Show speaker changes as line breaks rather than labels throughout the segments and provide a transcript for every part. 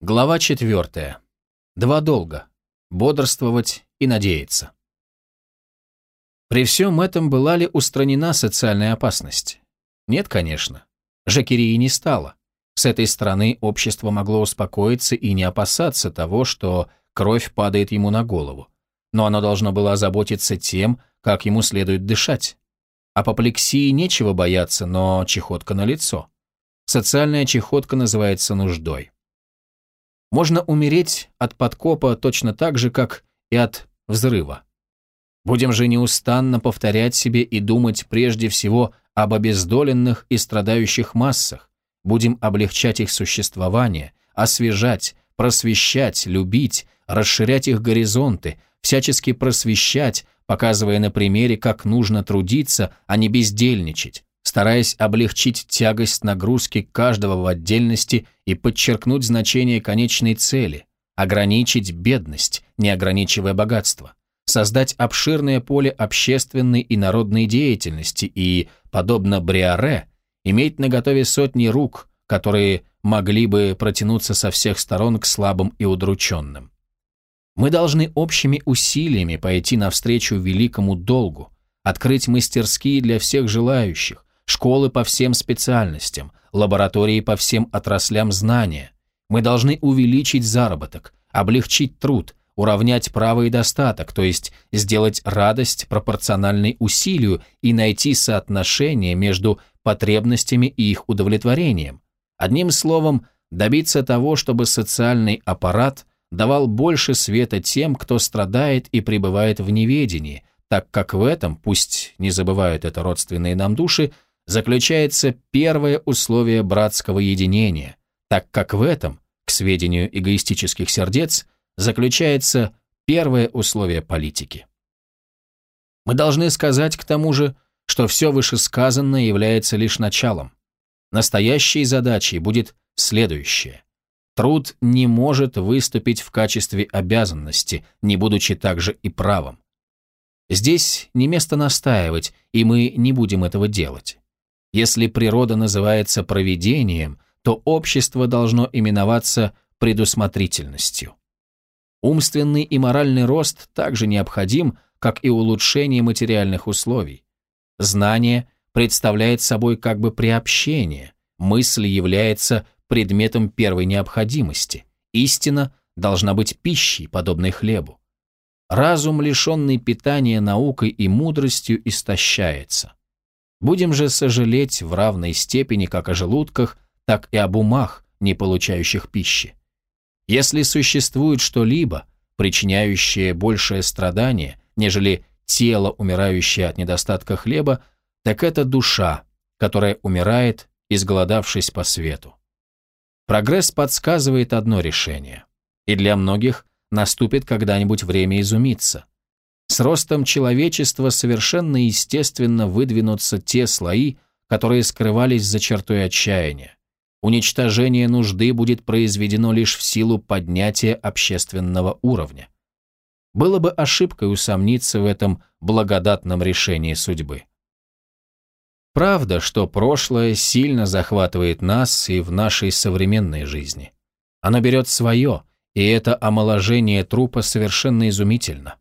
Глава четвертая. Два долга. Бодрствовать и надеяться. При всем этом была ли устранена социальная опасность? Нет, конечно. Жакерии не стало. С этой стороны общество могло успокоиться и не опасаться того, что кровь падает ему на голову. Но оно должно было озаботиться тем, как ему следует дышать. Апоплексии нечего бояться, но чехотка на лицо. Социальная чехотка называется нуждой. Можно умереть от подкопа точно так же, как и от взрыва. Будем же неустанно повторять себе и думать прежде всего об обездоленных и страдающих массах, будем облегчать их существование, освежать, просвещать, любить, расширять их горизонты, всячески просвещать, показывая на примере, как нужно трудиться, а не бездельничать, стараясь облегчить тягость нагрузки каждого в отдельности и подчеркнуть значение конечной цели, ограничить бедность, не ограничивая богатство, создать обширное поле общественной и народной деятельности и, подобно Бриаре, иметь наготове сотни рук, которые могли бы протянуться со всех сторон к слабым и удрученным. Мы должны общими усилиями пойти навстречу великому долгу, открыть мастерские для всех желающих, школы по всем специальностям, лаборатории по всем отраслям знания. Мы должны увеличить заработок, облегчить труд, уравнять право и достаток, то есть сделать радость пропорциональной усилию и найти соотношение между потребностями и их удовлетворением. Одним словом, добиться того, чтобы социальный аппарат давал больше света тем, кто страдает и пребывает в неведении, так как в этом, пусть не забывают это родственные нам души, заключается первое условие братского единения, так как в этом, к сведению эгоистических сердец, заключается первое условие политики. Мы должны сказать к тому же, что все вышесказанное является лишь началом. Настоящей задачей будет следующее. Труд не может выступить в качестве обязанности, не будучи также и правом. Здесь не место настаивать, и мы не будем этого делать. Если природа называется провидением, то общество должно именоваться предусмотрительностью. Умственный и моральный рост также необходим, как и улучшение материальных условий. Знание представляет собой как бы приобщение, мысль является предметом первой необходимости, истина должна быть пищей, подобной хлебу. Разум, лишенный питания наукой и мудростью, истощается. Будем же сожалеть в равной степени как о желудках, так и об умах, не получающих пищи. Если существует что-либо, причиняющее большее страдание, нежели тело, умирающее от недостатка хлеба, так это душа, которая умирает, изголодавшись по свету. Прогресс подсказывает одно решение, и для многих наступит когда-нибудь время изумиться. С ростом человечества совершенно естественно выдвинутся те слои, которые скрывались за чертой отчаяния. Уничтожение нужды будет произведено лишь в силу поднятия общественного уровня. Было бы ошибкой усомниться в этом благодатном решении судьбы. Правда, что прошлое сильно захватывает нас и в нашей современной жизни. Оно берет свое, и это омоложение трупа совершенно изумительно.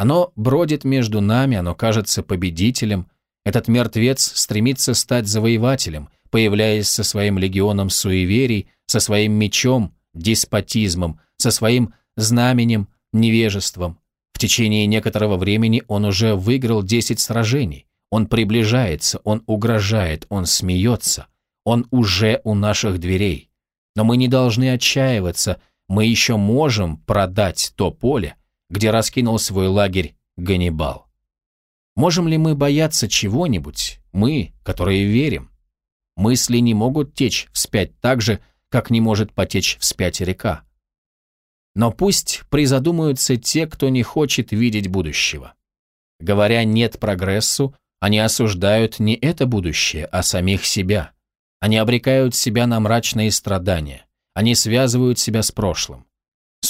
Оно бродит между нами, оно кажется победителем, этот мертвец стремится стать завоевателем – появляясь со своим легионом суеверий, со своим мечом, деспотизмом, со своим знаменем, невежеством. В течение некоторого времени он уже выиграл 10 сражений. Он приближается, он угрожает, он смеется. Он уже у наших дверей. Но мы не должны отчаиваться, мы еще можем продать то поле, где раскинул свой лагерь Ганнибал. Можем ли мы бояться чего-нибудь, мы, которые верим? Мысли не могут течь вспять так же, как не может потечь вспять река. Но пусть призадумаются те, кто не хочет видеть будущего. Говоря «нет прогрессу», они осуждают не это будущее, а самих себя. Они обрекают себя на мрачные страдания. Они связывают себя с прошлым.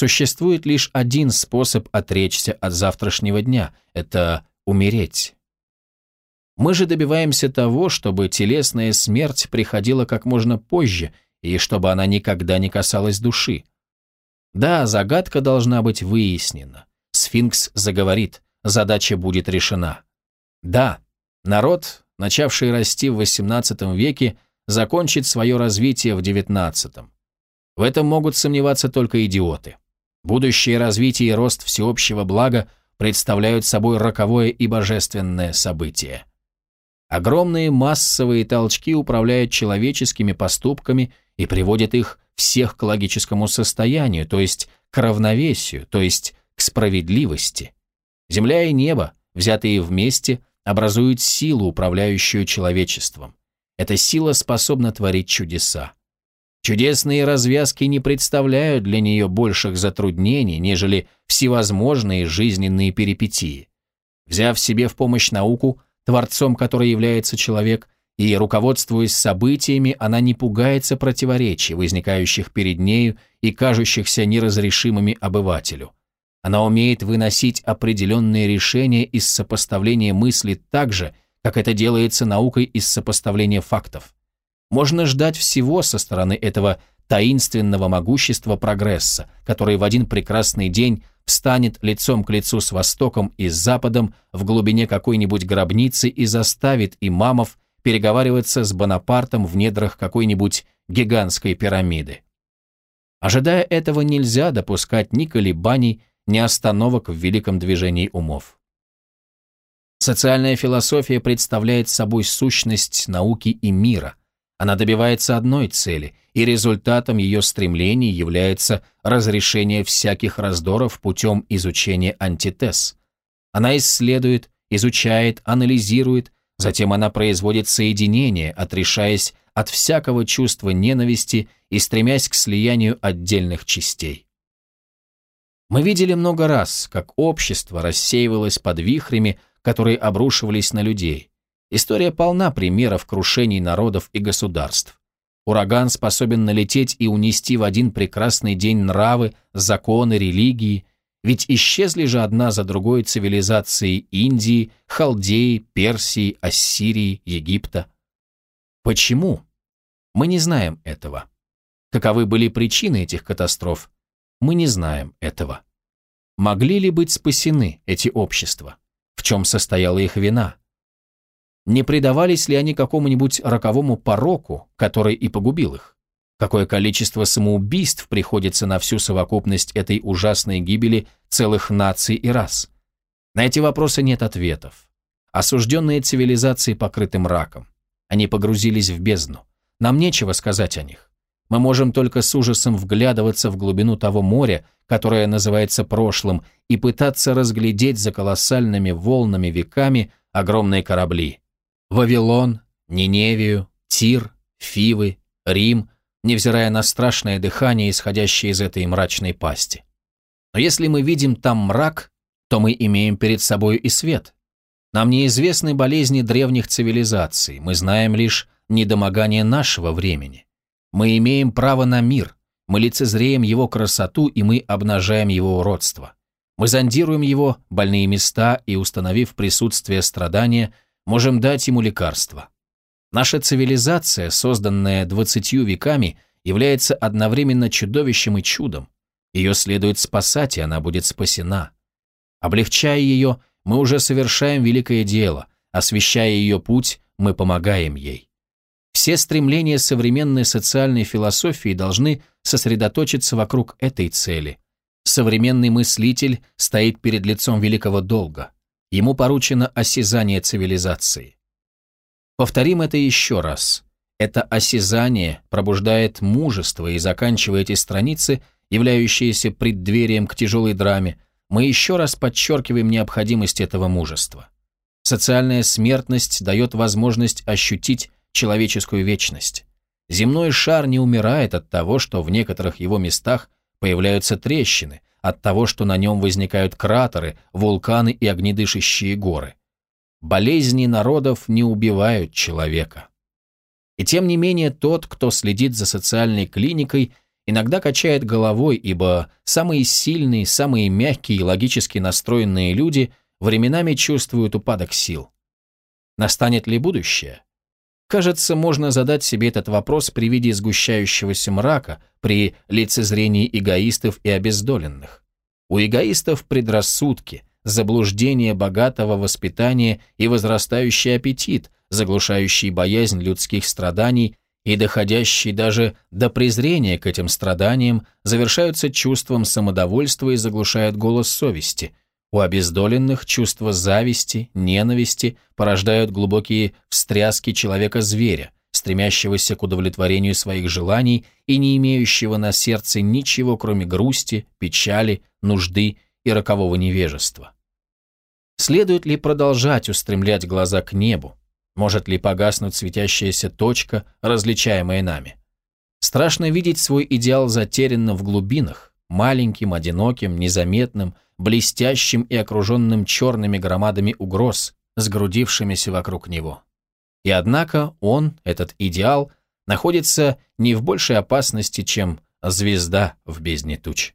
Существует лишь один способ отречься от завтрашнего дня – это умереть. Мы же добиваемся того, чтобы телесная смерть приходила как можно позже и чтобы она никогда не касалась души. Да, загадка должна быть выяснена. Сфинкс заговорит, задача будет решена. Да, народ, начавший расти в XVIII веке, закончит свое развитие в XIX. В этом могут сомневаться только идиоты. Будущее развитие и рост всеобщего блага представляют собой роковое и божественное событие. Огромные массовые толчки управляют человеческими поступками и приводят их всех к логическому состоянию, то есть к равновесию, то есть к справедливости. Земля и небо, взятые вместе, образуют силу, управляющую человечеством. Эта сила способна творить чудеса. Чудесные развязки не представляют для нее больших затруднений, нежели всевозможные жизненные перипетии. Взяв себе в помощь науку, творцом которой является человек, и, руководствуясь событиями, она не пугается противоречий, возникающих перед нею и кажущихся неразрешимыми обывателю. Она умеет выносить определенные решения из сопоставления мыслей так же, как это делается наукой из сопоставления фактов. Можно ждать всего со стороны этого таинственного могущества прогресса, который в один прекрасный день встанет лицом к лицу с Востоком и с Западом в глубине какой-нибудь гробницы и заставит имамов переговариваться с Бонапартом в недрах какой-нибудь гигантской пирамиды. Ожидая этого, нельзя допускать ни колебаний, ни остановок в великом движении умов. Социальная философия представляет собой сущность науки и мира, она добивается одной цели, и результатом ее стремлений является разрешение всяких раздоров путем изучения антитез. Она исследует, изучает, анализирует, затем она производит соединение, отрешаясь от всякого чувства ненависти и стремясь к слиянию отдельных частей. Мы видели много раз, как общество рассеивалось под вихрями, которые обрушивались на людей, История полна примеров крушений народов и государств. Ураган способен налететь и унести в один прекрасный день нравы, законы, религии, ведь исчезли же одна за другой цивилизации Индии, Халдеи, Персии, Ассирии, Египта. Почему? Мы не знаем этого. Каковы были причины этих катастроф? Мы не знаем этого. Могли ли быть спасены эти общества? В чем состояла их вина? Не предавались ли они какому-нибудь роковому пороку, который и погубил их? Какое количество самоубийств приходится на всю совокупность этой ужасной гибели целых наций и рас? На эти вопросы нет ответов. Осужденные цивилизации покрыты мраком. Они погрузились в бездну. Нам нечего сказать о них. Мы можем только с ужасом вглядываться в глубину того моря, которое называется прошлым, и пытаться разглядеть за колоссальными волнами веками огромные корабли, Вавилон, Ниневию, Тир, Фивы, Рим, невзирая на страшное дыхание, исходящее из этой мрачной пасти. Но если мы видим там мрак, то мы имеем перед собой и свет. Нам неизвестны болезни древних цивилизаций, мы знаем лишь недомогание нашего времени. Мы имеем право на мир, мы лицезреем его красоту и мы обнажаем его уродство. Мы зондируем его больные места и, установив присутствие страдания, можем дать ему лекарство. Наша цивилизация, созданная двадцатью веками, является одновременно чудовищем и чудом. Ее следует спасать, и она будет спасена. Облегчая ее, мы уже совершаем великое дело, освещая ее путь, мы помогаем ей. Все стремления современной социальной философии должны сосредоточиться вокруг этой цели. Современный мыслитель стоит перед лицом великого долга. Ему поручено осязание цивилизации. Повторим это еще раз. Это осязание пробуждает мужество и заканчивая эти страницы, являющиеся преддверием к тяжелой драме, мы еще раз подчеркиваем необходимость этого мужества. Социальная смертность дает возможность ощутить человеческую вечность. Земной шар не умирает от того, что в некоторых его местах появляются трещины, от того, что на нем возникают кратеры, вулканы и огнедышащие горы. Болезни народов не убивают человека. И тем не менее тот, кто следит за социальной клиникой, иногда качает головой, ибо самые сильные, самые мягкие и логически настроенные люди временами чувствуют упадок сил. Настанет ли будущее? Кажется, можно задать себе этот вопрос при виде сгущающегося мрака, при лицезрении эгоистов и обездоленных. У эгоистов предрассудки, заблуждение богатого воспитания и возрастающий аппетит, заглушающий боязнь людских страданий и доходящий даже до презрения к этим страданиям, завершаются чувством самодовольства и заглушают голос совести. У обездоленных чувства зависти, ненависти порождают глубокие встряски человека-зверя, стремящегося к удовлетворению своих желаний и не имеющего на сердце ничего, кроме грусти, печали, нужды и рокового невежества. Следует ли продолжать устремлять глаза к небу? Может ли погаснуть светящаяся точка, различаемая нами? Страшно видеть свой идеал затерянным в глубинах, маленьким, одиноким, незаметным, блестящим и окруженным черными громадами угроз, сгрудившимися вокруг него. И однако он, этот идеал, находится не в большей опасности, чем звезда в бездне туч.